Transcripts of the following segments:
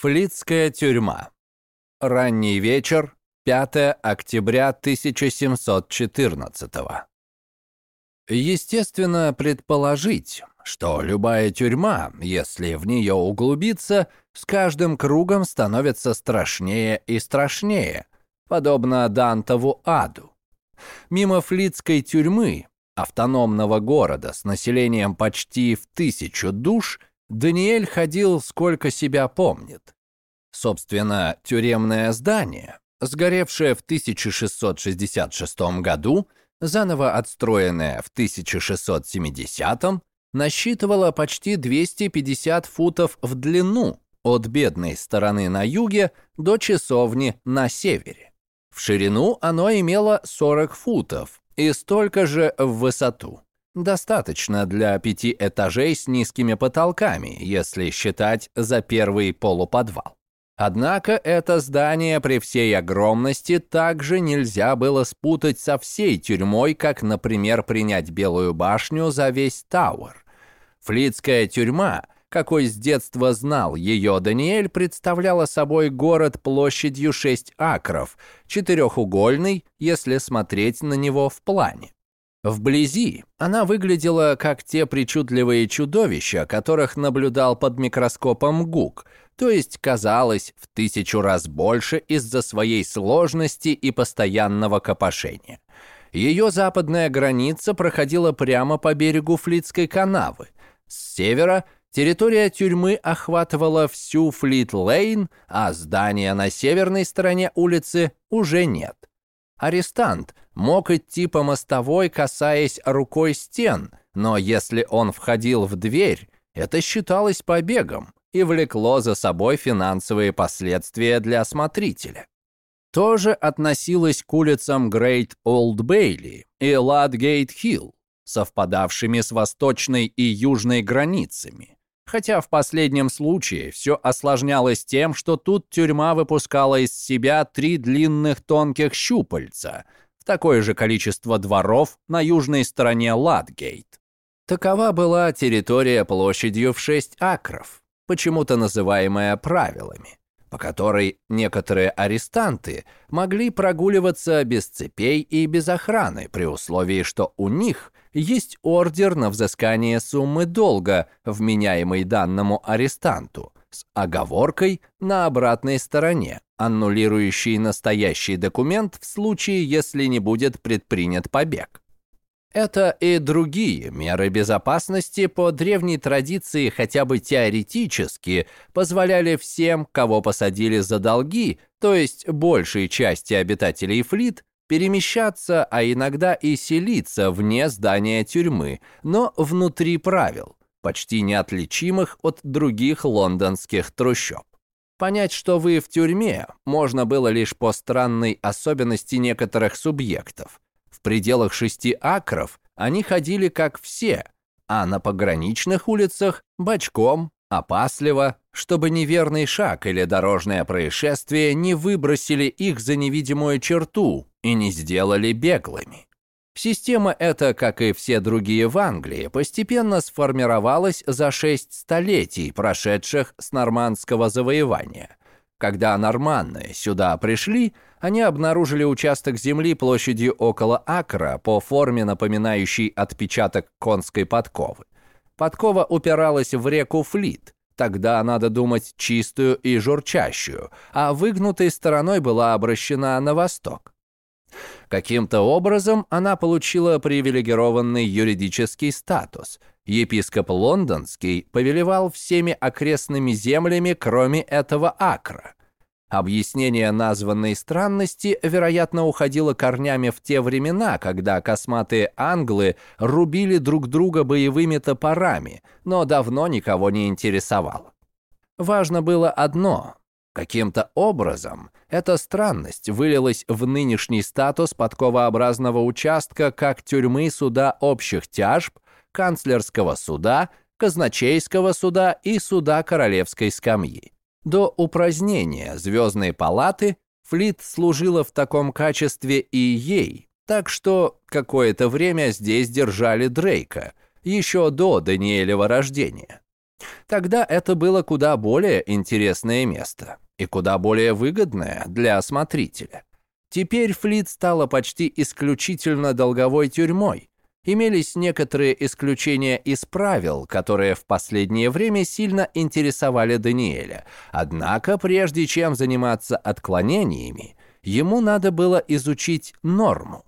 Флицкая тюрьма. Ранний вечер, 5 октября 1714 Естественно предположить, что любая тюрьма, если в нее углубиться, с каждым кругом становится страшнее и страшнее, подобно Дантову аду. Мимо Флицкой тюрьмы, автономного города с населением почти в тысячу душ, Даниэль ходил сколько себя помнит. Собственно, тюремное здание, сгоревшее в 1666 году, заново отстроенное в 1670, насчитывало почти 250 футов в длину от бедной стороны на юге до часовни на севере. В ширину оно имело 40 футов и столько же в высоту. Достаточно для пяти этажей с низкими потолками, если считать за первый полуподвал. Однако это здание при всей огромности также нельзя было спутать со всей тюрьмой, как, например, принять Белую башню за весь Тауэр. Флицкая тюрьма, какой с детства знал ее Даниэль, представляла собой город площадью 6 акров, четырехугольный, если смотреть на него в плане. Вблизи она выглядела как те причудливые чудовища, которых наблюдал под микроскопом Гук, то есть казалось в тысячу раз больше из-за своей сложности и постоянного копошения. Ее западная граница проходила прямо по берегу Флитской канавы. С севера территория тюрьмы охватывала всю Флит-Лейн, а здания на северной стороне улицы уже нет. Арестант мог идти по мостовой, касаясь рукой стен, но если он входил в дверь, это считалось побегом и влекло за собой финансовые последствия для смотрителя. То же относилось к улицам Грейт Олд Бейли и Ладгейт Хилл, совпадавшими с восточной и южной границами хотя в последнем случае все осложнялось тем, что тут тюрьма выпускала из себя три длинных тонких щупальца такое же количество дворов на южной стороне Ладгейт. Такова была территория площадью в 6 акров, почему-то называемая правилами, по которой некоторые арестанты могли прогуливаться без цепей и без охраны при условии, что у них есть ордер на взыскание суммы долга, вменяемый данному арестанту, с оговоркой на обратной стороне, аннулирующей настоящий документ в случае, если не будет предпринят побег. Это и другие меры безопасности по древней традиции хотя бы теоретически позволяли всем, кого посадили за долги, то есть большей части обитателей флит, перемещаться, а иногда и селиться вне здания тюрьмы, но внутри правил, почти неотличимых от других лондонских трущоб. Понять, что вы в тюрьме, можно было лишь по странной особенности некоторых субъектов. В пределах шести акров они ходили как все, а на пограничных улицах – бочком, опасливо, чтобы неверный шаг или дорожное происшествие не выбросили их за невидимую черту, и не сделали беглыми. Система эта, как и все другие в Англии, постепенно сформировалась за шесть столетий, прошедших с нормандского завоевания. Когда норманны сюда пришли, они обнаружили участок земли площадью около акра по форме, напоминающей отпечаток конской подковы. Подкова упиралась в реку Флит, тогда надо думать чистую и журчащую, а выгнутой стороной была обращена на восток. Каким-то образом она получила привилегированный юридический статус. Епископ Лондонский повелевал всеми окрестными землями, кроме этого акра. Объяснение названной странности, вероятно, уходило корнями в те времена, когда косматые англы рубили друг друга боевыми топорами, но давно никого не интересовало. Важно было одно Каким-то образом эта странность вылилась в нынешний статус подковообразного участка как тюрьмы суда общих тяжб, канцлерского суда, казначейского суда и суда королевской скамьи. До упразднения Звездной палаты Флит служила в таком качестве и ей, так что какое-то время здесь держали Дрейка, еще до Даниэлева рождения. Тогда это было куда более интересное место и куда более выгодное для осмотрителя. Теперь Флит стала почти исключительно долговой тюрьмой. Имелись некоторые исключения из правил, которые в последнее время сильно интересовали Даниэля. Однако, прежде чем заниматься отклонениями, ему надо было изучить норму.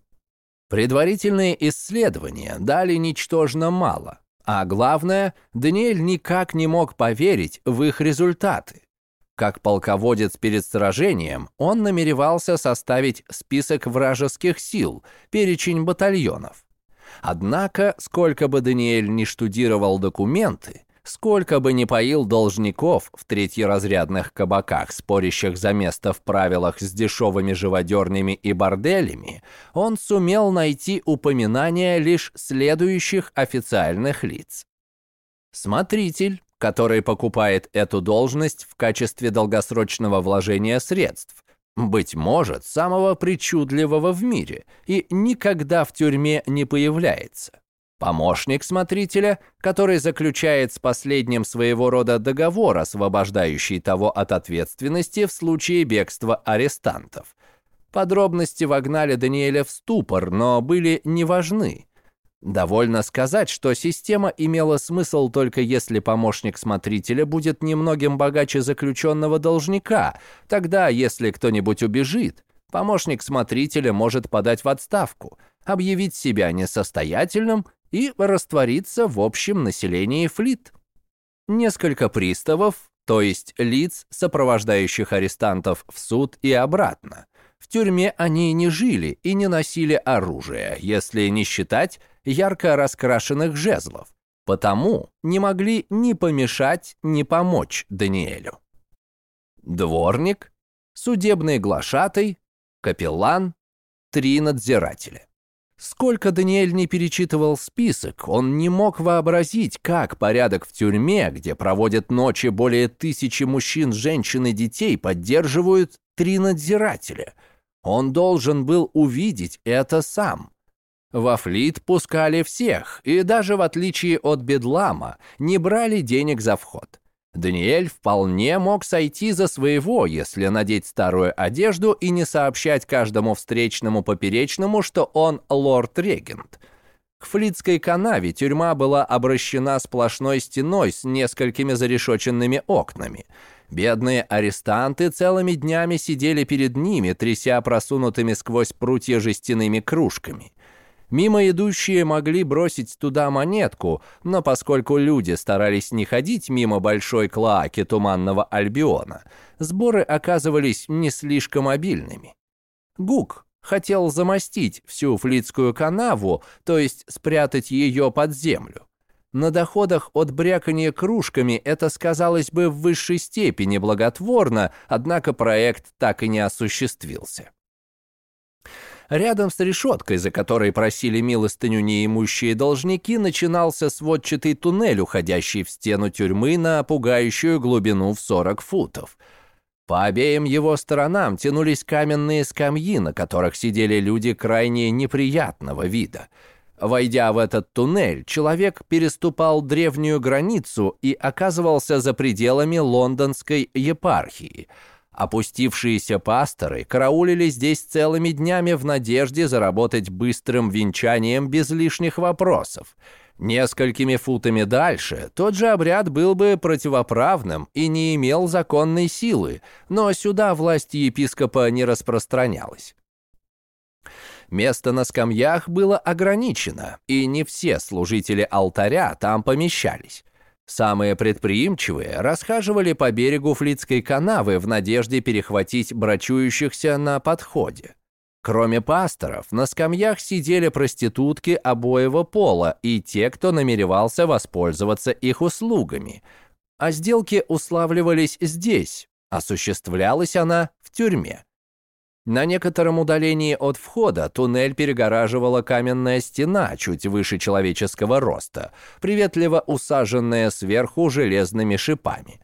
Предварительные исследования дали ничтожно мало, а главное, Даниэль никак не мог поверить в их результаты. Как полководец перед сражением, он намеревался составить список вражеских сил, перечень батальонов. Однако, сколько бы Даниэль не штудировал документы, сколько бы ни поил должников в третьеразрядных кабаках, спорящих за место в правилах с дешевыми живодернями и борделями, он сумел найти упоминания лишь следующих официальных лиц. Смотритель, который покупает эту должность в качестве долгосрочного вложения средств, быть может, самого причудливого в мире, и никогда в тюрьме не появляется. Помощник смотрителя, который заключает с последним своего рода договор, освобождающий того от ответственности в случае бегства арестантов. Подробности вогнали Даниэля в ступор, но были не важны. Довольно сказать, что система имела смысл только если помощник смотрителя будет немногим богаче заключенного должника. Тогда, если кто-нибудь убежит, помощник смотрителя может подать в отставку, объявить себя несостоятельным и раствориться в общем населении флит. Несколько приставов, то есть лиц, сопровождающих арестантов в суд и обратно. В тюрьме они не жили и не носили оружие, если не считать ярко раскрашенных жезлов, потому не могли ни помешать, ни помочь Даниэлю. Дворник, судебный глашатый, капеллан, три надзирателя. Сколько Даниэль не перечитывал список, он не мог вообразить, как порядок в тюрьме, где проводят ночи более тысячи мужчин, женщин и детей, поддерживают три надзирателя. Он должен был увидеть это сам. Во флит пускали всех, и даже в отличие от Бедлама, не брали денег за вход. Даниэль вполне мог сойти за своего, если надеть старую одежду и не сообщать каждому встречному поперечному, что он лорд-регент. К флитской канаве тюрьма была обращена сплошной стеной с несколькими зарешоченными окнами. Бедные арестанты целыми днями сидели перед ними, тряся просунутыми сквозь прутья жестяными кружками. Мимо идущие могли бросить туда монетку, но поскольку люди старались не ходить мимо большой клоаки Туманного Альбиона, сборы оказывались не слишком обильными. Гук хотел замостить всю флицкую канаву, то есть спрятать ее под землю. На доходах от брякания кружками это сказалось бы в высшей степени благотворно, однако проект так и не осуществился. Рядом с решеткой, за которой просили милостыню неимущие должники, начинался сводчатый туннель, уходящий в стену тюрьмы на пугающую глубину в 40 футов. По обеим его сторонам тянулись каменные скамьи, на которых сидели люди крайне неприятного вида. Войдя в этот туннель, человек переступал древнюю границу и оказывался за пределами лондонской епархии – Опустившиеся пасторы караулили здесь целыми днями в надежде заработать быстрым венчанием без лишних вопросов. Несколькими футами дальше тот же обряд был бы противоправным и не имел законной силы, но сюда власть епископа не распространялась. Место на скамьях было ограничено, и не все служители алтаря там помещались. Самые предприимчивые расхаживали по берегу Флицкой канавы в надежде перехватить брачующихся на подходе. Кроме пасторов, на скамьях сидели проститутки обоего пола и те, кто намеревался воспользоваться их услугами. А сделки уславливались здесь, осуществлялась она в тюрьме. На некотором удалении от входа туннель перегораживала каменная стена чуть выше человеческого роста, приветливо усаженная сверху железными шипами.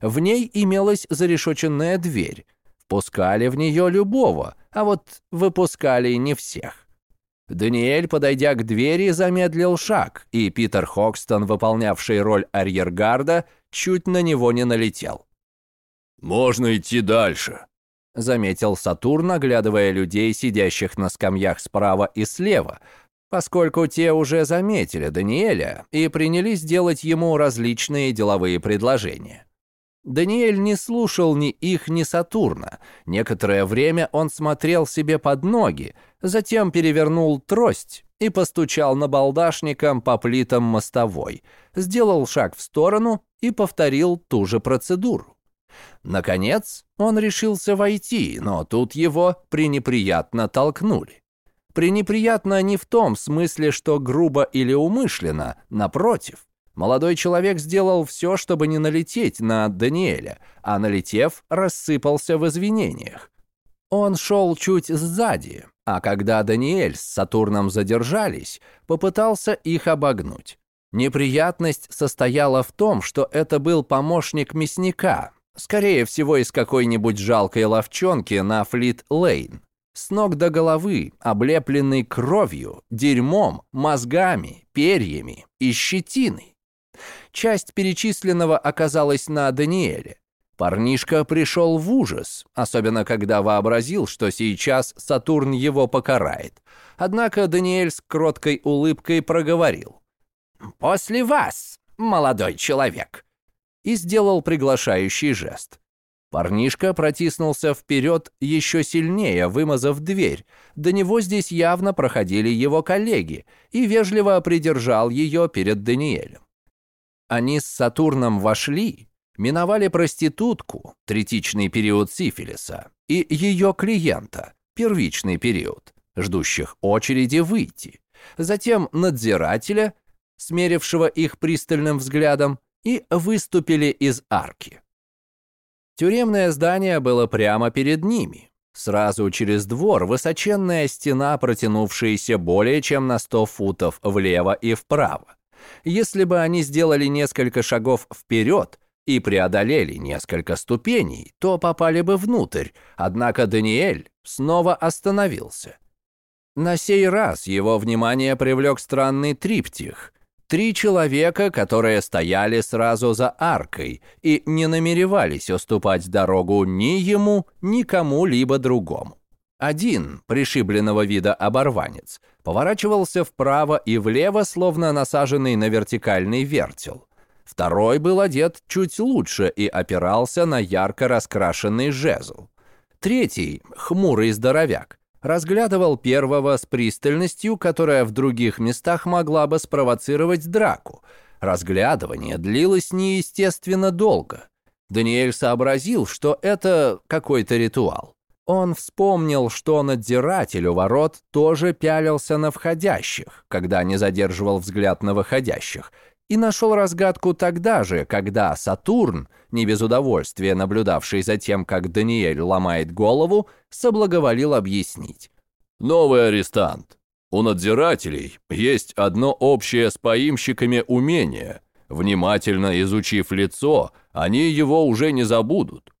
В ней имелась зарешоченная дверь. Впускали в нее любого, а вот выпускали не всех. Даниэль, подойдя к двери, замедлил шаг, и Питер Хокстон, выполнявший роль арьергарда, чуть на него не налетел. «Можно идти дальше», — заметил Сатурн, оглядывая людей, сидящих на скамьях справа и слева, поскольку те уже заметили Даниэля и принялись делать ему различные деловые предложения. Даниэль не слушал ни их, ни Сатурна. Некоторое время он смотрел себе под ноги, затем перевернул трость и постучал набалдашником по плитам мостовой, сделал шаг в сторону и повторил ту же процедуру. Наконец, он решился войти, но тут его пренеприятно толкнули. Пренеприятно не в том смысле, что грубо или умышленно, напротив. Молодой человек сделал все, чтобы не налететь на Даниэля, а налетев, рассыпался в извинениях. Он шел чуть сзади, а когда Даниэль с Сатурном задержались, попытался их обогнуть. Неприятность состояла в том, что это был помощник мясника, скорее всего, из какой-нибудь жалкой ловчонки на Флит-Лейн. С ног до головы, облепленный кровью, дерьмом, мозгами, перьями и щетиной. Часть перечисленного оказалась на Даниэле. Парнишка пришел в ужас, особенно когда вообразил, что сейчас Сатурн его покарает. Однако Даниэль с кроткой улыбкой проговорил. «После вас, молодой человек!» И сделал приглашающий жест. Парнишка протиснулся вперед еще сильнее, вымазав дверь. До него здесь явно проходили его коллеги, и вежливо придержал ее перед Даниэлем. Они с Сатурном вошли, миновали проститутку, третичный период сифилиса, и ее клиента, первичный период, ждущих очереди выйти, затем надзирателя, смерившего их пристальным взглядом, и выступили из арки. Тюремное здание было прямо перед ними. Сразу через двор высоченная стена, протянувшаяся более чем на 100 футов влево и вправо. Если бы они сделали несколько шагов вперед и преодолели несколько ступеней, то попали бы внутрь, однако Даниэль снова остановился. На сей раз его внимание привлек странный триптих. Три человека, которые стояли сразу за аркой и не намеревались уступать дорогу ни ему, ни кому-либо другому. Один, пришибленного вида оборванец, поворачивался вправо и влево, словно насаженный на вертикальный вертел. Второй был одет чуть лучше и опирался на ярко раскрашенный жезл. Третий, хмурый здоровяк, разглядывал первого с пристальностью, которая в других местах могла бы спровоцировать драку. Разглядывание длилось неестественно долго. Даниэль сообразил, что это какой-то ритуал. Он вспомнил, что надзиратель у ворот тоже пялился на входящих, когда не задерживал взгляд на выходящих, и нашел разгадку тогда же, когда Сатурн, не без удовольствия наблюдавший за тем, как Даниэль ломает голову, соблаговолил объяснить. «Новый арестант. У надзирателей есть одно общее с поимщиками умение. Внимательно изучив лицо, они его уже не забудут.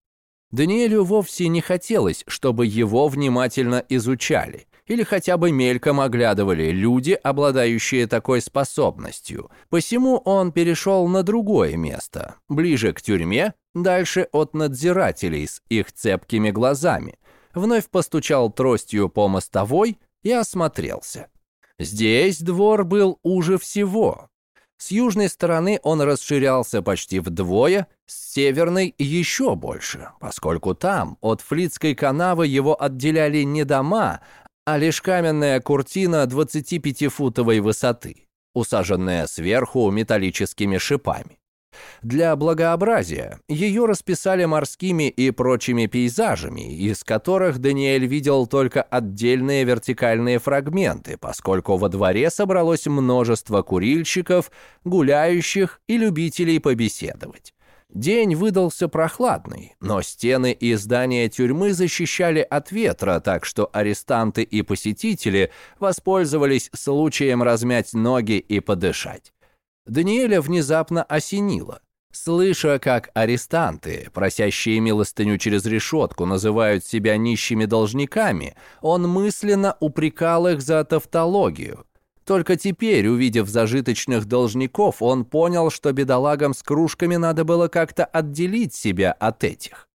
Даниэлю вовсе не хотелось, чтобы его внимательно изучали или хотя бы мельком оглядывали люди, обладающие такой способностью. Посему он перешел на другое место, ближе к тюрьме, дальше от надзирателей с их цепкими глазами. Вновь постучал тростью по мостовой и осмотрелся. Здесь двор был уже всего, с южной стороны он расширялся почти вдвое, с северной еще больше, поскольку там от Флицкой канавы его отделяли не дома, а лишь каменная куртина 25-футовой высоты, усаженная сверху металлическими шипами. Для благообразия ее расписали морскими и прочими пейзажами, из которых Даниэль видел только отдельные вертикальные фрагменты, поскольку во дворе собралось множество курильщиков, гуляющих и любителей побеседовать. День выдался прохладный, но стены и здания тюрьмы защищали от ветра, так что арестанты и посетители воспользовались случаем размять ноги и подышать. Даниэля внезапно осенило. Слыша, как арестанты, просящие милостыню через решетку, называют себя нищими должниками, он мысленно упрекал их за тавтологию. Только теперь, увидев зажиточных должников, он понял, что бедолагам с кружками надо было как-то отделить себя от этих.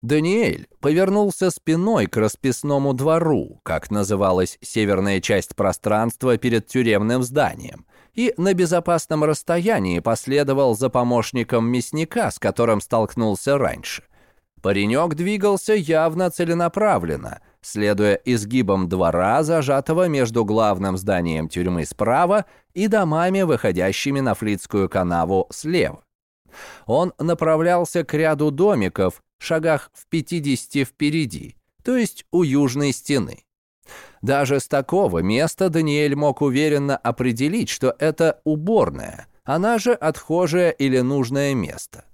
Даниэль повернулся спиной к расписному двору, как называлась северная часть пространства перед тюремным зданием, и на безопасном расстоянии последовал за помощником мясника, с которым столкнулся раньше. Паренек двигался явно целенаправленно, следуя изгибам двора, зажатого между главным зданием тюрьмы справа и домами, выходящими на Флицкую канаву слева. Он направлялся к ряду домиков, шагах в 50 впереди, то есть у южной стены. Даже с такого места Даниэль мог уверенно определить, что это уборная, она же отхожее или нужное место.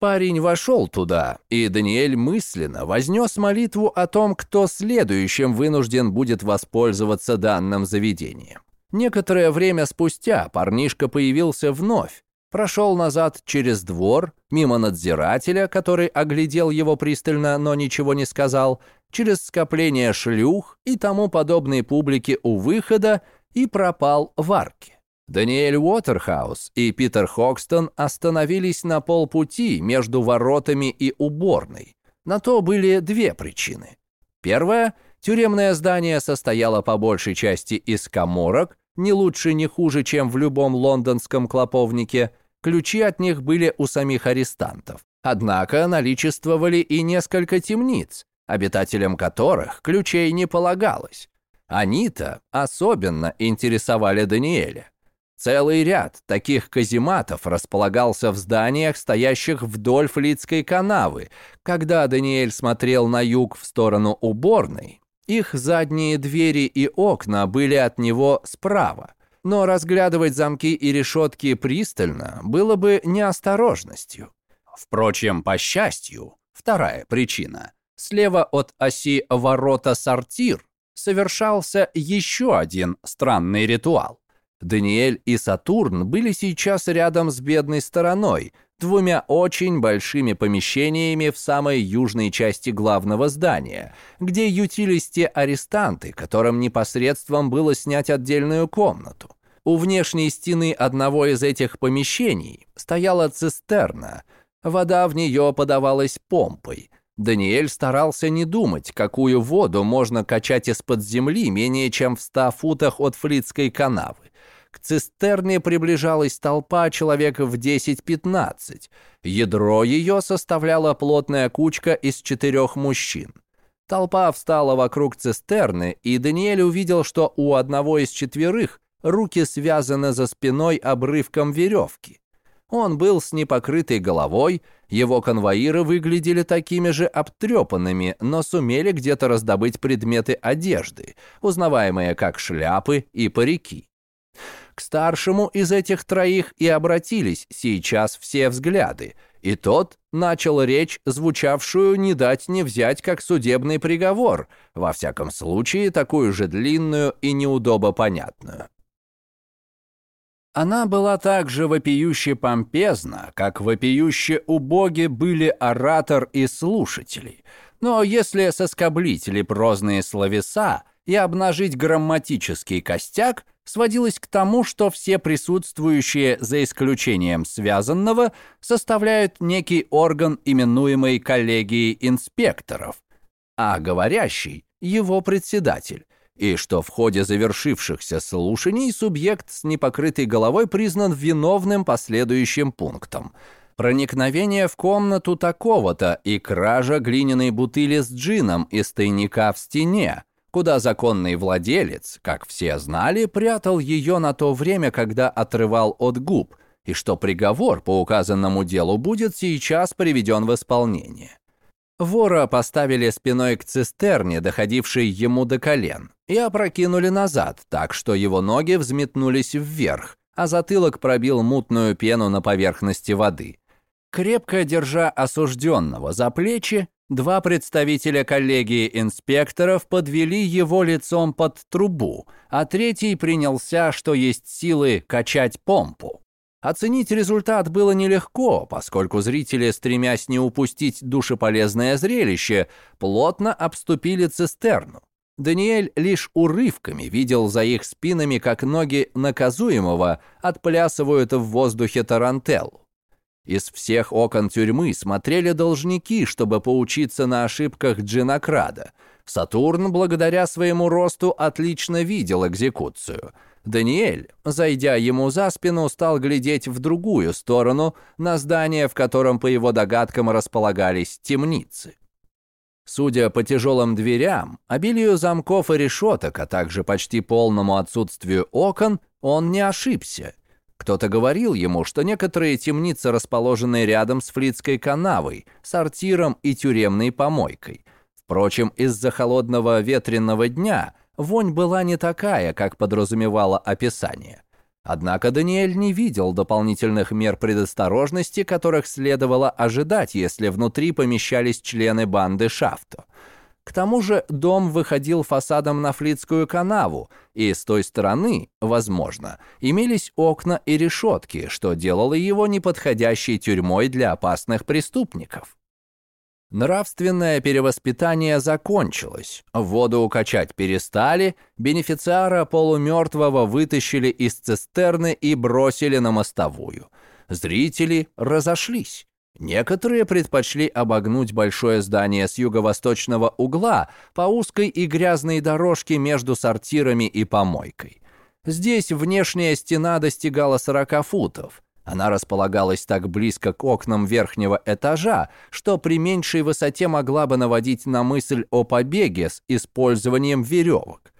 Парень вошел туда, и Даниэль мысленно вознес молитву о том, кто следующим вынужден будет воспользоваться данным заведением. Некоторое время спустя парнишка появился вновь, прошел назад через двор, мимо надзирателя, который оглядел его пристально, но ничего не сказал, через скопление шлюх и тому подобной публики у выхода и пропал в арке. Даниэль Уотерхаус и Питер Хокстон остановились на полпути между воротами и уборной. На то были две причины. Первая – тюремное здание состояло по большей части из коморок, не лучше, не хуже, чем в любом лондонском клоповнике. Ключи от них были у самих арестантов. Однако наличествовали и несколько темниц, обитателям которых ключей не полагалось. Они-то особенно интересовали Даниэля. Целый ряд таких казематов располагался в зданиях, стоящих вдоль Флицкой канавы. Когда Даниэль смотрел на юг в сторону уборной, их задние двери и окна были от него справа, но разглядывать замки и решетки пристально было бы неосторожностью. Впрочем, по счастью, вторая причина. Слева от оси ворота-сортир совершался еще один странный ритуал. Даниэль и Сатурн были сейчас рядом с бедной стороной, двумя очень большими помещениями в самой южной части главного здания, где ютились те арестанты, которым непосредством было снять отдельную комнату. У внешней стены одного из этих помещений стояла цистерна. Вода в нее подавалась помпой. Даниэль старался не думать, какую воду можно качать из-под земли менее чем в ста футах от Флицкой канавы. К цистерне приближалась толпа человек в 10-15. Ядро ее составляла плотная кучка из четырех мужчин. Толпа встала вокруг цистерны, и Даниэль увидел, что у одного из четверых руки связаны за спиной обрывком веревки. Он был с непокрытой головой, его конвоиры выглядели такими же обтрепанными, но сумели где-то раздобыть предметы одежды, узнаваемые как шляпы и парики. К старшему из этих троих и обратились сейчас все взгляды, и тот начал речь, звучавшую не дать не взять, как судебный приговор, во всяком случае такую же длинную и неудобо понятную. Она была так же вопиюще помпезна, как вопиюще убоги были оратор и слушатели. Но если соскоблить лепрозные словеса и обнажить грамматический костяк, сводилось к тому, что все присутствующие, за исключением связанного, составляют некий орган, именуемый коллегией инспекторов, а говорящий – его председатель, и что в ходе завершившихся слушаний субъект с непокрытой головой признан виновным последующим пунктом – проникновение в комнату такого-то и кража глиняной бутыли с джином из тайника в стене, куда законный владелец, как все знали, прятал ее на то время, когда отрывал от губ, и что приговор по указанному делу будет сейчас приведен в исполнение. Вора поставили спиной к цистерне, доходившей ему до колен, и опрокинули назад, так что его ноги взметнулись вверх, а затылок пробил мутную пену на поверхности воды. Крепко держа осужденного за плечи, Два представителя коллегии инспекторов подвели его лицом под трубу, а третий принялся, что есть силы, качать помпу. Оценить результат было нелегко, поскольку зрители, стремясь не упустить душеполезное зрелище, плотно обступили цистерну. Даниэль лишь урывками видел за их спинами, как ноги наказуемого отплясывают в воздухе тарантеллу. Из всех окон тюрьмы смотрели должники, чтобы поучиться на ошибках Джинокрада. Сатурн, благодаря своему росту, отлично видел экзекуцию. Даниэль, зайдя ему за спину, стал глядеть в другую сторону, на здание, в котором, по его догадкам, располагались темницы. Судя по тяжелым дверям, обилию замков и решеток, а также почти полному отсутствию окон, он не ошибся. Кто-то говорил ему, что некоторые темницы расположены рядом с Флицкой канавой, сортиром и тюремной помойкой. Впрочем, из-за холодного ветренного дня вонь была не такая, как подразумевало описание. Однако Даниэль не видел дополнительных мер предосторожности, которых следовало ожидать, если внутри помещались члены банды Шафто. К тому же дом выходил фасадом на Флицкую канаву, и с той стороны, возможно, имелись окна и решетки, что делало его неподходящей тюрьмой для опасных преступников. Нравственное перевоспитание закончилось, воду укачать перестали, бенефициара полумертвого вытащили из цистерны и бросили на мостовую. Зрители разошлись. Некоторые предпочли обогнуть большое здание с юго-восточного угла по узкой и грязной дорожке между сортирами и помойкой. Здесь внешняя стена достигала 40 футов. Она располагалась так близко к окнам верхнего этажа, что при меньшей высоте могла бы наводить на мысль о побеге с использованием веревок.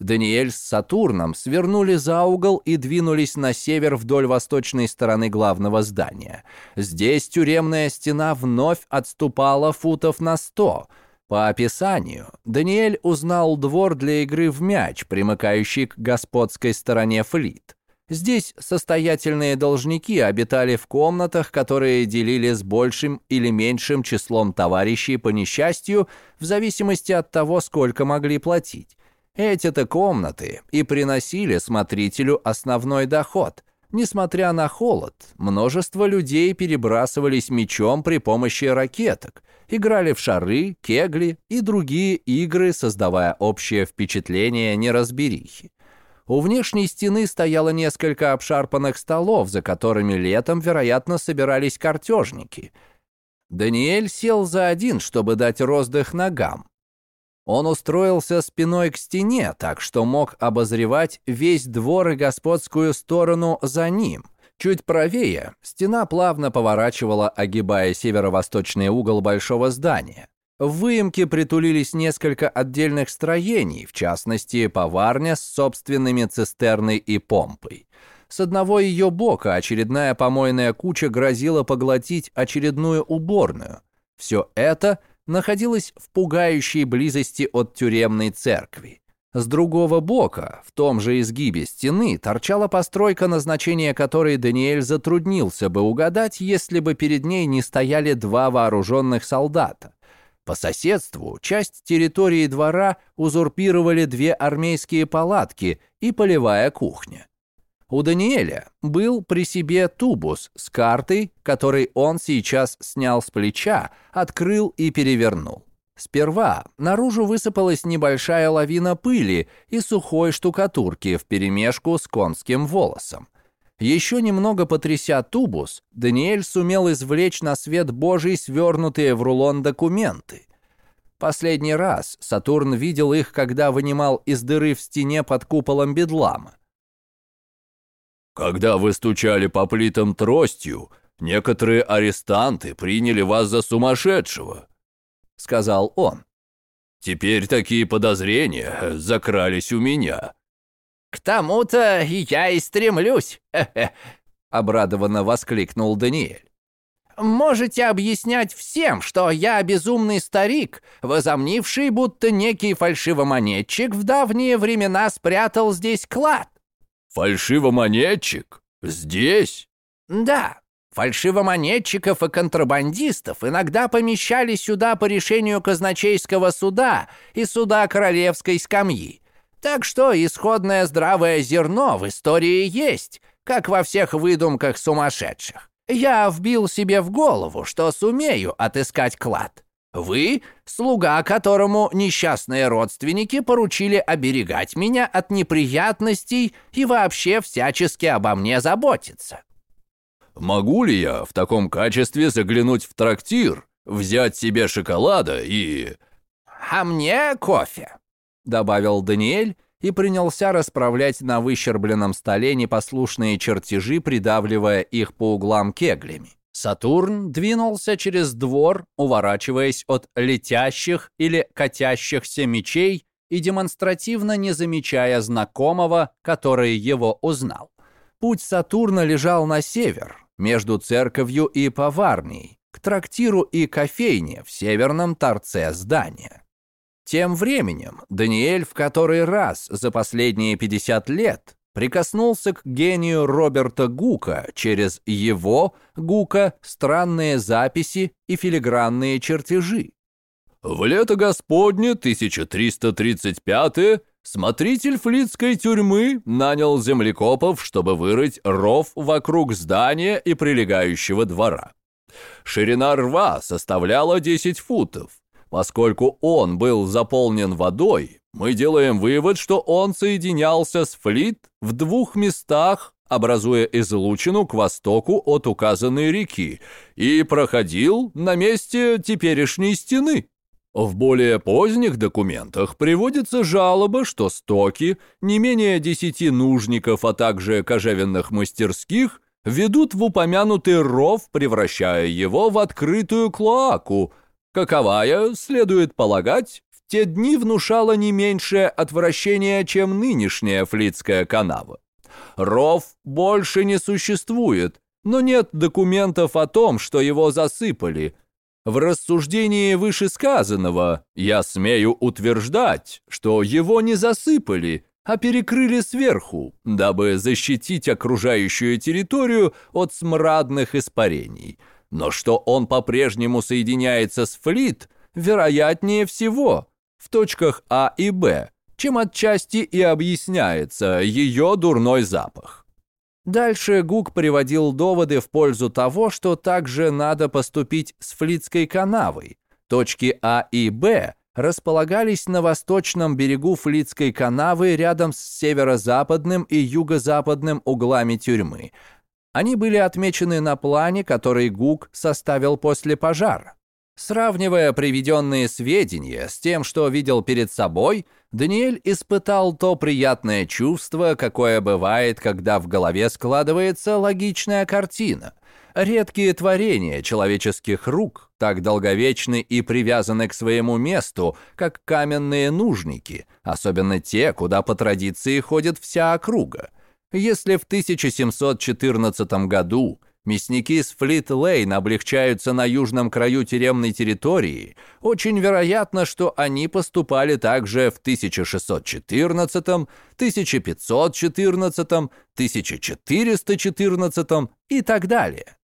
Даниэль с Сатурном свернули за угол и двинулись на север вдоль восточной стороны главного здания. Здесь тюремная стена вновь отступала футов на сто. По описанию, Даниэль узнал двор для игры в мяч, примыкающий к господской стороне флит. Здесь состоятельные должники обитали в комнатах, которые делили с большим или меньшим числом товарищей по несчастью, в зависимости от того, сколько могли платить. Эти-то комнаты и приносили смотрителю основной доход. Несмотря на холод, множество людей перебрасывались мечом при помощи ракеток, играли в шары, кегли и другие игры, создавая общее впечатление неразберихи. У внешней стены стояло несколько обшарпанных столов, за которыми летом, вероятно, собирались картежники. Даниэль сел за один, чтобы дать роздых ногам. Он устроился спиной к стене, так что мог обозревать весь двор и господскую сторону за ним. Чуть правее стена плавно поворачивала, огибая северо-восточный угол большого здания. В выемке притулились несколько отдельных строений, в частности, поварня с собственными цистерной и помпой. С одного ее бока очередная помойная куча грозила поглотить очередную уборную. Все это находилось в пугающей близости от тюремной церкви. С другого бока, в том же изгибе стены, торчала постройка, назначение которой Даниэль затруднился бы угадать, если бы перед ней не стояли два вооруженных солдата. По соседству часть территории двора узурпировали две армейские палатки и полевая кухня. У Даниэля был при себе тубус с картой, который он сейчас снял с плеча, открыл и перевернул. Сперва наружу высыпалась небольшая лавина пыли и сухой штукатурки вперемешку с конским волосом. Еще немного потряся тубус, Даниэль сумел извлечь на свет Божий свернутые в рулон документы. Последний раз Сатурн видел их, когда вынимал из дыры в стене под куполом Бедлама. «Когда вы стучали по плитам тростью, некоторые арестанты приняли вас за сумасшедшего», — сказал он. «Теперь такие подозрения закрались у меня». «К тому-то я и стремлюсь», — обрадованно воскликнул Даниэль. «Можете объяснять всем, что я безумный старик, возомнивший, будто некий фальшивомонетчик в давние времена спрятал здесь клад». «Фальшивомонетчик? Здесь?» «Да, Фальшивомонетчиков и контрабандистов иногда помещали сюда по решению казначейского суда и суда королевской скамьи. Так что исходное здравое зерно в истории есть. как во всех выдумках сумасшедших. Я вбил себе в голову, что сумею отыскать клад. Вы — слуга, которому несчастные родственники поручили оберегать меня от неприятностей и вообще всячески обо мне заботиться. Могу ли я в таком качестве заглянуть в трактир, взять себе шоколада и... А мне кофе, добавил Даниэль и принялся расправлять на выщербленном столе непослушные чертежи, придавливая их по углам кеглями. Сатурн двинулся через двор, уворачиваясь от летящих или катящихся мечей и демонстративно не замечая знакомого, который его узнал. Путь Сатурна лежал на север, между церковью и поварней, к трактиру и кофейне в северном торце здания. Тем временем Даниэль в который раз за последние 50 лет прикоснулся к гению Роберта Гука через его, Гука, странные записи и филигранные чертежи. В лето Господне 1335 смотритель флицкой тюрьмы нанял землекопов, чтобы вырыть ров вокруг здания и прилегающего двора. Ширина рва составляла 10 футов. Поскольку он был заполнен водой, мы делаем вывод, что он соединялся с Флит в двух местах, образуя излучину к востоку от указанной реки, и проходил на месте теперешней стены. В более поздних документах приводится жалоба, что стоки, не менее десяти нужников, а также кожевенных мастерских, ведут в упомянутый ров, превращая его в открытую клоаку, каковая, следует полагать, те дни внушало не меньшее отвращение, чем нынешняя флицкая канава. Ров больше не существует, но нет документов о том, что его засыпали. В рассуждении вышесказанного я смею утверждать, что его не засыпали, а перекрыли сверху, дабы защитить окружающую территорию от смрадных испарений. Но что он по-прежнему соединяется с флит, вероятнее всего – в точках А и Б, чем отчасти и объясняется ее дурной запах. Дальше Гук приводил доводы в пользу того, что также надо поступить с Флицкой канавой. Точки А и Б располагались на восточном берегу Флицкой канавы рядом с северо-западным и юго-западным углами тюрьмы. Они были отмечены на плане, который Гук составил после пожара. Сравнивая приведенные сведения с тем, что видел перед собой, Даниэль испытал то приятное чувство, какое бывает, когда в голове складывается логичная картина. Редкие творения человеческих рук так долговечны и привязаны к своему месту, как каменные нужники, особенно те, куда по традиции ходит вся округа. Если в 1714 году мясники с Флит-Лейн облегчаются на южном краю тюремной территории, очень вероятно, что они поступали также в 1614, 1514, 1414 и так далее.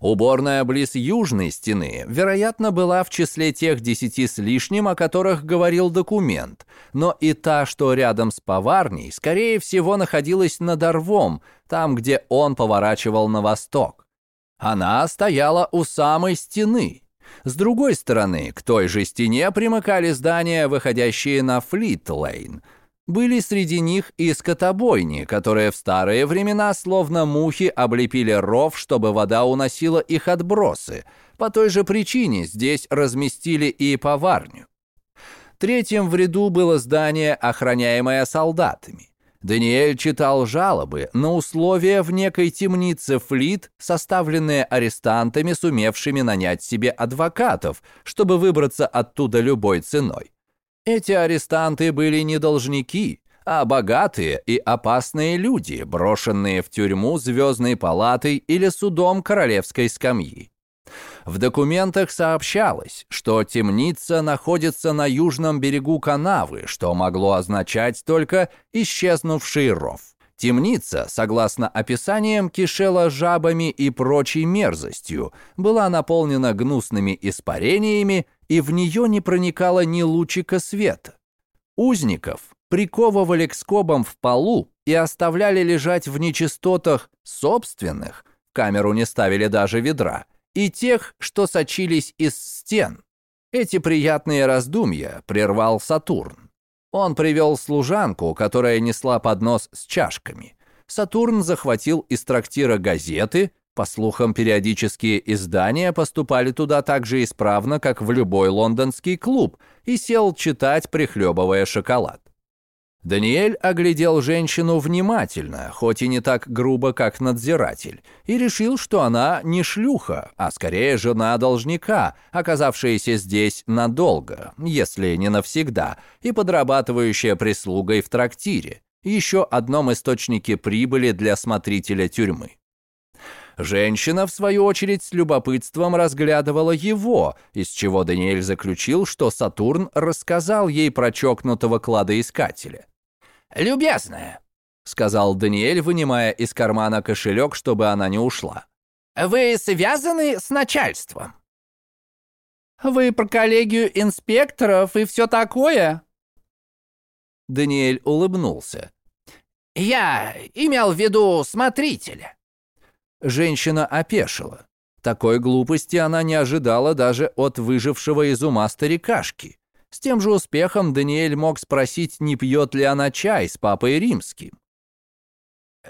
Уборная близ южной стены, вероятно, была в числе тех десяти с лишним, о которых говорил документ, но и та, что рядом с поварней, скорее всего, находилась над Орвом, там, где он поворачивал на восток. Она стояла у самой стены. С другой стороны, к той же стене примыкали здания, выходящие на Флит-Лейн – были среди них и скотобойни, которые в старые времена словно мухи облепили ров, чтобы вода уносила их отбросы. По той же причине здесь разместили и поварню. Третьим в ряду было здание, охраняемое солдатами. Даниэль читал жалобы на условия в некой темнице Флит, составленные арестантами, сумевшими нанять себе адвокатов, чтобы выбраться оттуда любой ценой. Эти арестанты были не должники, а богатые и опасные люди, брошенные в тюрьму звездной палатой или судом королевской скамьи. В документах сообщалось, что темница находится на южном берегу канавы, что могло означать только исчезнувший ров. Темница, согласно описаниям, кишела жабами и прочей мерзостью, была наполнена гнусными испарениями, и в нее не проникало ни лучика света. Узников приковывали к скобам в полу и оставляли лежать в нечистотах собственных, камеру не ставили даже ведра, и тех, что сочились из стен. Эти приятные раздумья прервал Сатурн. Он привел служанку, которая несла поднос с чашками. Сатурн захватил из трактира газеты, по слухам, периодические издания поступали туда так же исправно, как в любой лондонский клуб, и сел читать, прихлебывая шоколад. Даниэль оглядел женщину внимательно, хоть и не так грубо, как надзиратель, и решил, что она не шлюха, а скорее жена должника, оказавшаяся здесь надолго, если не навсегда, и подрабатывающая прислугой в трактире, еще одном источнике прибыли для смотрителя тюрьмы. Женщина, в свою очередь, с любопытством разглядывала его, из чего Даниэль заключил, что Сатурн рассказал ей про чокнутого кладоискателя. «Любезная», — сказал Даниэль, вынимая из кармана кошелек, чтобы она не ушла. «Вы связаны с начальством?» «Вы про коллегию инспекторов и все такое?» Даниэль улыбнулся. «Я имел в виду смотрителя». Женщина опешила. Такой глупости она не ожидала даже от выжившего из ума старикашки. С тем же успехом Даниэль мог спросить, не пьет ли она чай с папой римским.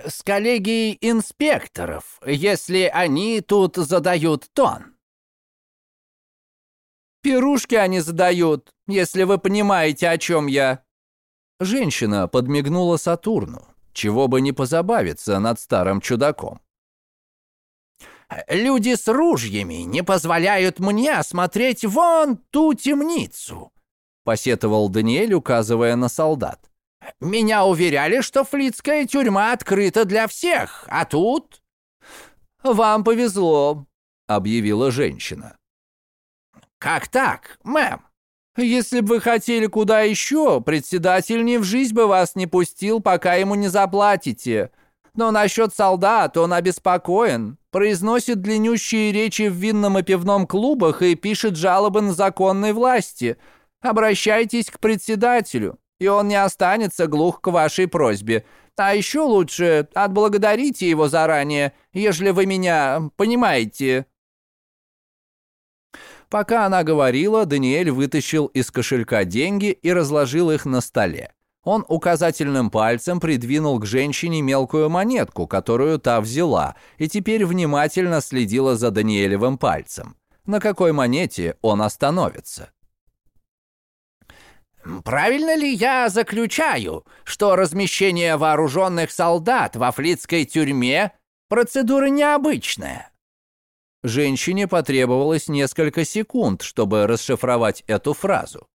«С коллегией инспекторов, если они тут задают тон». «Пирушки они задают, если вы понимаете, о чем я». Женщина подмигнула Сатурну, чего бы не позабавиться над старым чудаком. «Люди с ружьями не позволяют мне осмотреть вон ту темницу», — посетовал Даниэль, указывая на солдат. «Меня уверяли, что флицкая тюрьма открыта для всех, а тут...» «Вам повезло», — объявила женщина. «Как так, мэм?» «Если бы вы хотели куда еще, председатель ни в жизнь бы вас не пустил, пока ему не заплатите. Но насчет солдат он обеспокоен, произносит длиннющие речи в винном и пивном клубах и пишет жалобы на законной власти. Обращайтесь к председателю, и он не останется глух к вашей просьбе. А еще лучше отблагодарите его заранее, ежели вы меня понимаете». Пока она говорила, Даниэль вытащил из кошелька деньги и разложил их на столе. Он указательным пальцем придвинул к женщине мелкую монетку, которую та взяла, и теперь внимательно следила за Даниэлевым пальцем. На какой монете он остановится? «Правильно ли я заключаю, что размещение вооруженных солдат во флицкой тюрьме – процедура необычная?» Женщине потребовалось несколько секунд, чтобы расшифровать эту фразу.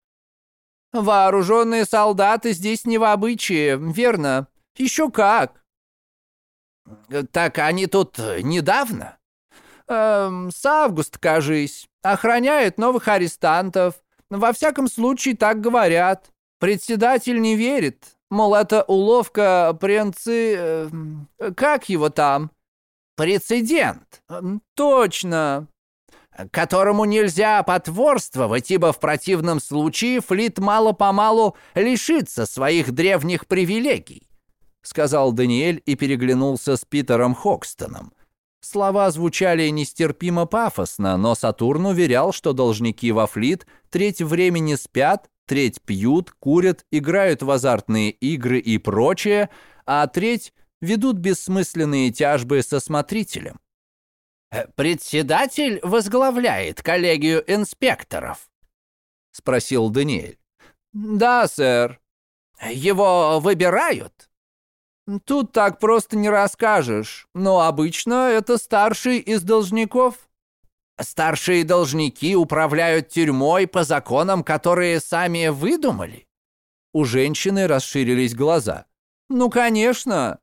«Вооруженные солдаты здесь не в обычае, верно? Еще как!» «Так они тут недавно?» эм, «С августа, кажись. Охраняют новых арестантов. Во всяком случае, так говорят. Председатель не верит. Мол, это уловка пренци... Э, как его там?» «Прецедент». «Точно». «Которому нельзя потворствовать, ибо в противном случае Флит мало-помалу лишится своих древних привилегий», сказал Даниэль и переглянулся с Питером Хокстоном. Слова звучали нестерпимо пафосно, но Сатурн уверял, что должники во флит треть времени спят, треть пьют, курят, играют в азартные игры и прочее, а треть ведут бессмысленные тяжбы со смотрителем. «Э, «Председатель возглавляет коллегию инспекторов?» — спросил Даниэль. «Да, сэр». «Его выбирают?» Тут так просто не расскажешь, но обычно это старший из должников. Старшие должники управляют тюрьмой по законам, которые сами выдумали? У женщины расширились глаза. Ну, конечно.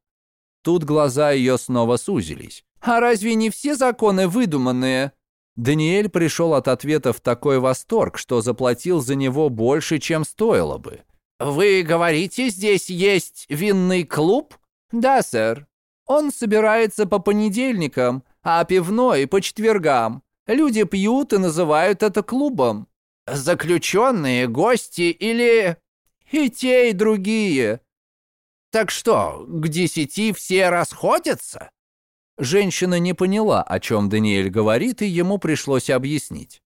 Тут глаза ее снова сузились. А разве не все законы выдуманные? Даниэль пришел от ответа в такой восторг, что заплатил за него больше, чем стоило бы. «Вы говорите, здесь есть винный клуб?» «Да, сэр. Он собирается по понедельникам, а пивной по четвергам. Люди пьют и называют это клубом». «Заключенные, гости или...» «И те, и другие». Так что, к десяти все расходятся?» Женщина не поняла, о чем Даниэль говорит, и ему пришлось объяснить.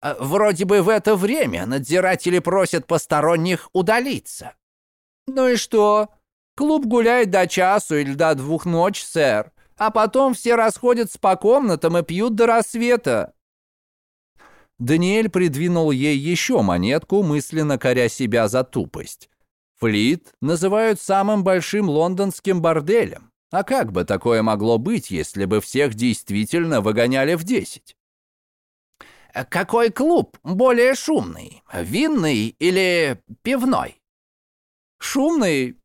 «Э, «Вроде бы в это время надзиратели просят посторонних удалиться». «Ну и что? Клуб гуляет до часу или до двух ночи, сэр, а потом все расходятся по комнатам и пьют до рассвета». Даниэль придвинул ей еще монетку, мысленно коря себя за тупость. Флит называют самым большим лондонским борделем. А как бы такое могло быть, если бы всех действительно выгоняли в десять? «Какой клуб более шумный? Винный или пивной?» «Шумный?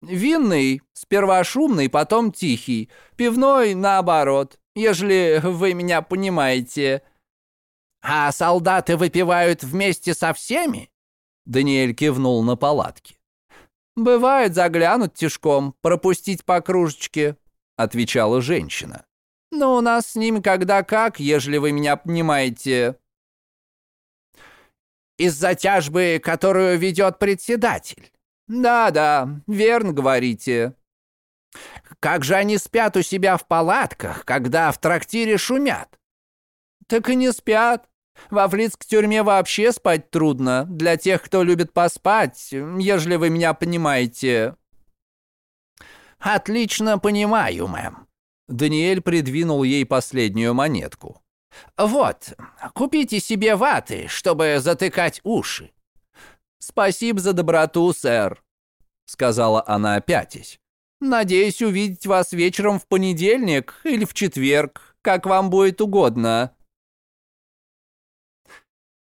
Винный. Сперва шумный, потом тихий. Пивной, наоборот, ежели вы меня понимаете». «А солдаты выпивают вместе со всеми?» Даниэль кивнул на палатки. «Бывает, заглянут тишком, пропустить по кружечке», — отвечала женщина. «Но у нас с ними когда как, ежели вы меня понимаете». «Из-за тяжбы, которую ведет председатель». «Да-да, верно говорите». «Как же они спят у себя в палатках, когда в трактире шумят?» «Так и не спят. Во флицк тюрьме вообще спать трудно. Для тех, кто любит поспать, ежели вы меня понимаете». «Отлично понимаю, мэм». Даниэль придвинул ей последнюю монетку. «Вот, купите себе ваты, чтобы затыкать уши». «Спасибо за доброту, сэр», — сказала она, опятись. «Надеюсь увидеть вас вечером в понедельник или в четверг, как вам будет угодно».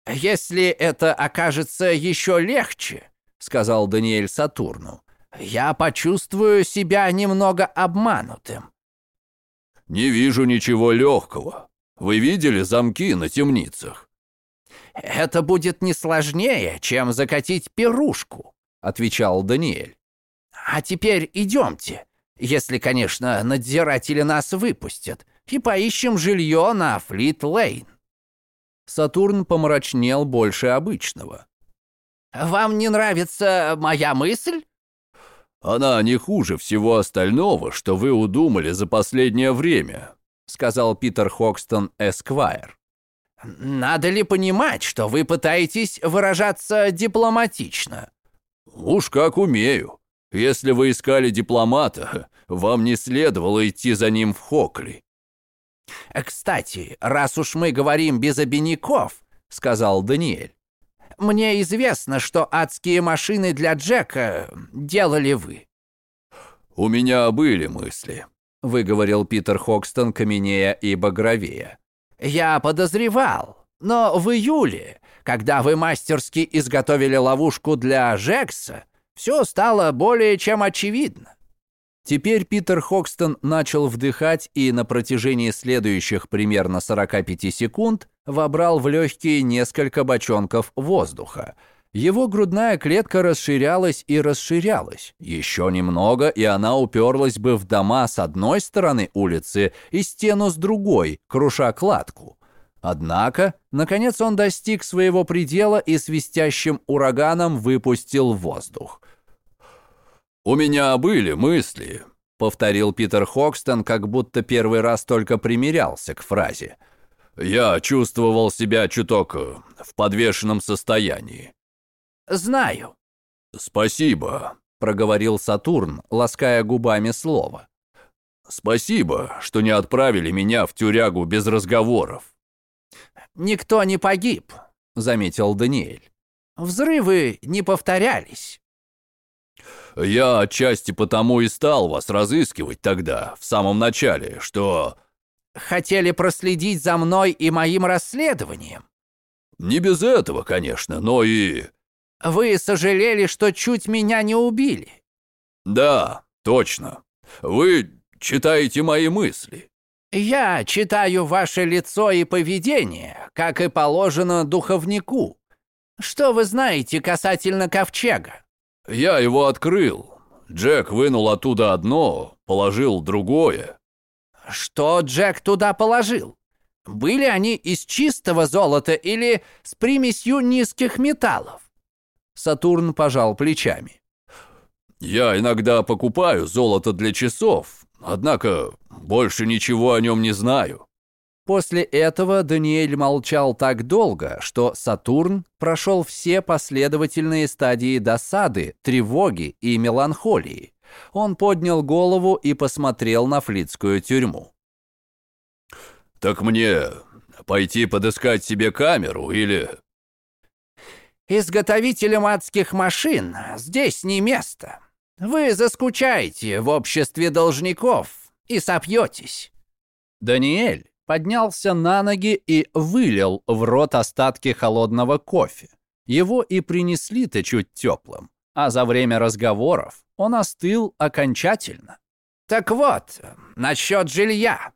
«Если это окажется еще легче», — сказал Даниэль Сатурну, «я почувствую себя немного обманутым». «Не вижу ничего легкого. Вы видели замки на темницах?» «Это будет не сложнее, чем закатить пирушку», — отвечал Даниэль. «А теперь идемте, если, конечно, надзиратели нас выпустят, и поищем жилье на Флит-Лейн». Сатурн помрачнел больше обычного. «Вам не нравится моя мысль?» «Она не хуже всего остального, что вы удумали за последнее время», сказал Питер Хокстон Эсквайр. «Надо ли понимать, что вы пытаетесь выражаться дипломатично?» «Уж как умею. Если вы искали дипломата, вам не следовало идти за ним в Хокли. «Кстати, раз уж мы говорим без обиняков», — сказал Даниэль, «мне известно, что адские машины для Джека делали вы». «У меня были мысли», — выговорил Питер Хокстон каменея и багровея. «Я подозревал, но в июле, когда вы мастерски изготовили ловушку для Джекса, все стало более чем очевидно. Теперь Питер Хокстон начал вдыхать и на протяжении следующих примерно 45 секунд вобрал в легкие несколько бочонков воздуха. Его грудная клетка расширялась и расширялась. Еще немного, и она уперлась бы в дома с одной стороны улицы и стену с другой, круша кладку. Однако, наконец он достиг своего предела и свистящим ураганом выпустил воздух. «У меня были мысли», — повторил Питер Хокстон, как будто первый раз только примирялся к фразе. «Я чувствовал себя чуток э, в подвешенном состоянии». «Знаю». «Спасибо», — проговорил Сатурн, лаская губами слово. «Спасибо, что не отправили меня в тюрягу без разговоров». «Никто не погиб», — заметил Даниэль. «Взрывы не повторялись». Я отчасти потому и стал вас разыскивать тогда, в самом начале, что...» «Хотели проследить за мной и моим расследованием?» «Не без этого, конечно, но и...» «Вы сожалели, что чуть меня не убили?» «Да, точно. Вы читаете мои мысли». «Я читаю ваше лицо и поведение, как и положено духовнику. Что вы знаете касательно ковчега?» «Я его открыл. Джек вынул оттуда одно, положил другое». «Что Джек туда положил? Были они из чистого золота или с примесью низких металлов?» Сатурн пожал плечами. Я иногда покупаю золото для часов, однако больше ничего о нем не знаю». После этого Даниэль молчал так долго, что Сатурн прошел все последовательные стадии досады, тревоги и меланхолии. Он поднял голову и посмотрел на флицкую тюрьму. «Так мне пойти подыскать себе камеру или...» «Изготовителям адских машин здесь не место. Вы заскучаете в обществе должников и сопьетесь». Даниэль поднялся на ноги и вылил в рот остатки холодного кофе. Его и принесли-то чуть теплым, а за время разговоров он остыл окончательно. «Так вот, насчет жилья.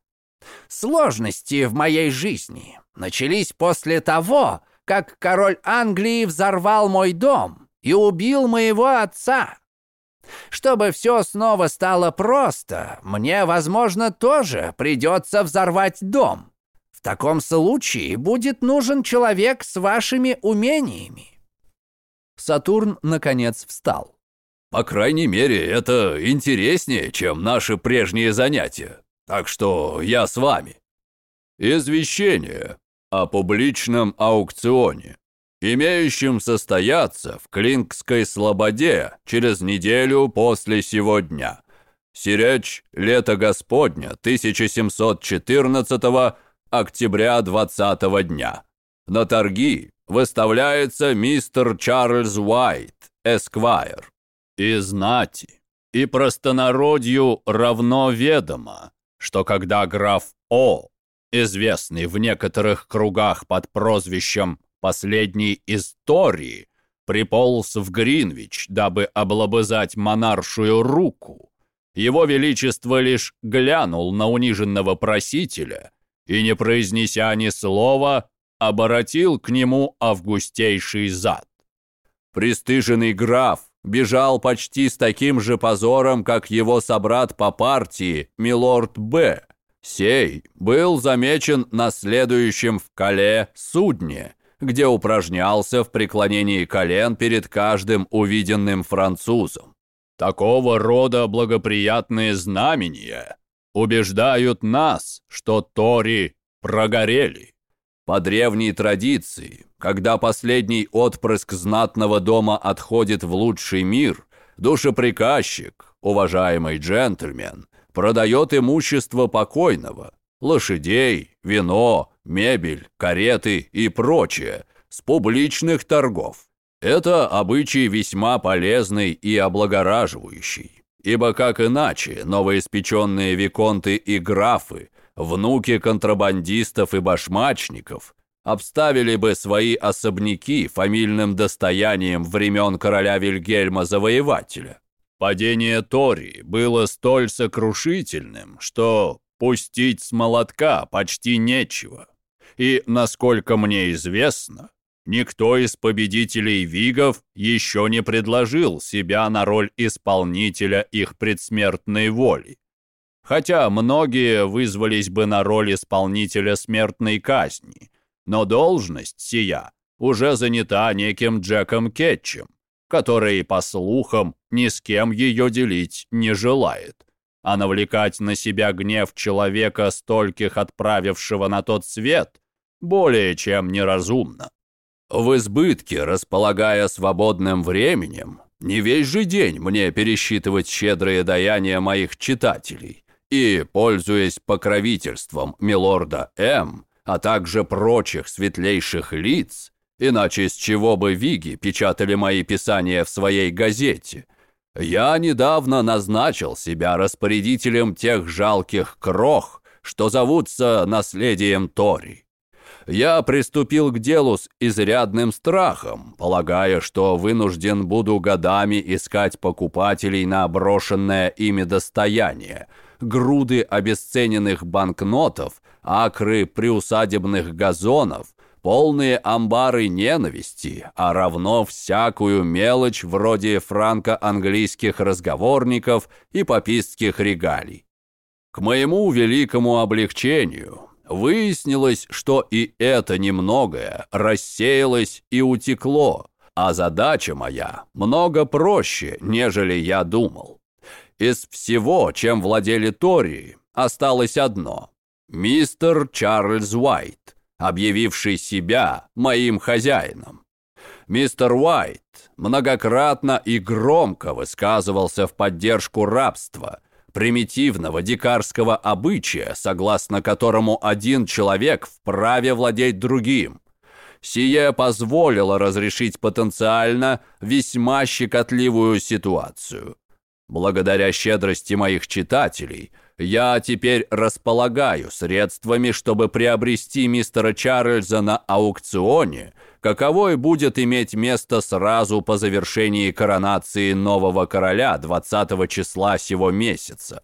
Сложности в моей жизни начались после того, как король Англии взорвал мой дом и убил моего отца. Чтобы все снова стало просто, мне, возможно, тоже придется взорвать дом. В таком случае будет нужен человек с вашими умениями». Сатурн, наконец, встал. «По крайней мере, это интереснее, чем наши прежние занятия. Так что я с вами. Извещение о публичном аукционе имеющим состояться в Клинкской Слободе через неделю после сего дня. Сиречь лето Господня 1714 октября 20 дня. На торги выставляется мистер Чарльз Уайт, эсквайр. И знати, и простонародью равно ведомо, что когда граф О, известный в некоторых кругах под прозвищем последней истории приполз в Гринвич, дабы облобызать монаршую руку. Его Величество лишь глянул на униженного просителя и, не произнеся ни слова, оборотил к нему августейший зад. Престыженный граф бежал почти с таким же позором, как его собрат по партии, милорд Б. Сей был замечен на следующем в Кале судне – где упражнялся в преклонении колен перед каждым увиденным французом. Такого рода благоприятные знамения убеждают нас, что Тори прогорели. По древней традиции, когда последний отпрыск знатного дома отходит в лучший мир, душеприказчик, уважаемый джентльмен, продает имущество покойного, лошадей, вино, мебель, кареты и прочее с публичных торгов. Это обычай весьма полезный и облагораживающий, ибо как иначе новоиспеченные виконты и графы, внуки контрабандистов и башмачников, обставили бы свои особняки фамильным достоянием времен короля Вильгельма Завоевателя. Падение Тори было столь сокрушительным, что пустить с молотка почти нечего. И, насколько мне известно, никто из победителей Вигов еще не предложил себя на роль исполнителя их предсмертной воли. Хотя многие вызвались бы на роль исполнителя смертной казни, но должность сия уже занята неким Джеком Кетчем, который, по слухам, ни с кем ее делить не желает а навлекать на себя гнев человека, стольких отправившего на тот свет, более чем неразумно. В избытке, располагая свободным временем, не весь же день мне пересчитывать щедрые даяния моих читателей, и, пользуясь покровительством милорда М., а также прочих светлейших лиц, иначе с чего бы Виги печатали мои писания в своей газете – я недавно назначил себя распорядителем тех жалких крох, что зовутся наследием Тори. Я приступил к делу с изрядным страхом, полагая, что вынужден буду годами искать покупателей на брошенное ими достояние, груды обесцененных банкнотов, акры приусадебных газонов, полные амбары ненависти, а равно всякую мелочь вроде франко-английских разговорников и попистских регалий. К моему великому облегчению выяснилось, что и это немногое рассеялось и утекло, А задача моя много проще, нежели я думал. Из всего, чем владели Тори, осталось одно. Мистер Чарльз Уайт, объявивший себя моим хозяином. Мистер Уайт многократно и громко высказывался в поддержку рабства, примитивного дикарского обычая, согласно которому один человек вправе владеть другим. Сие позволило разрешить потенциально весьма щекотливую ситуацию. Благодаря щедрости моих читателей – я теперь располагаю средствами, чтобы приобрести мистера Чарльза на аукционе, каковой будет иметь место сразу по завершении коронации нового короля 20 числа сего месяца.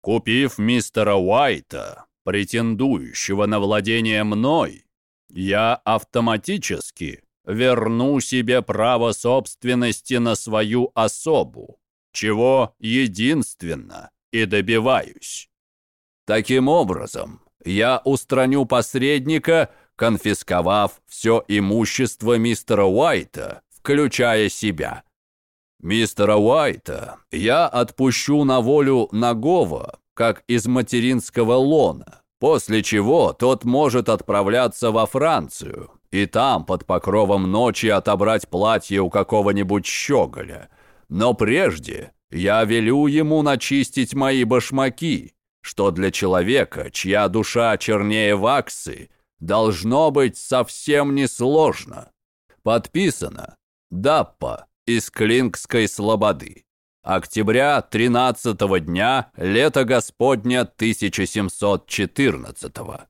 Купив мистера Уайта, претендующего на владение мной, я автоматически верну себе право собственности на свою особу, чего единственно – и добиваюсь. Таким образом, я устраню посредника, конфисковав все имущество мистера Уайта, включая себя. Мистера Уайта я отпущу на волю Нагова, как из материнского лона, после чего тот может отправляться во Францию и там под покровом ночи отобрать платье у какого-нибудь щеголя. Но прежде я велю ему начистить мои башмаки, что для человека, чья душа чернее ваксы, должно быть совсем несложно. Подписано Даппа из Клингской слободы. Октября 13 дня, лета Господня 1714 -го.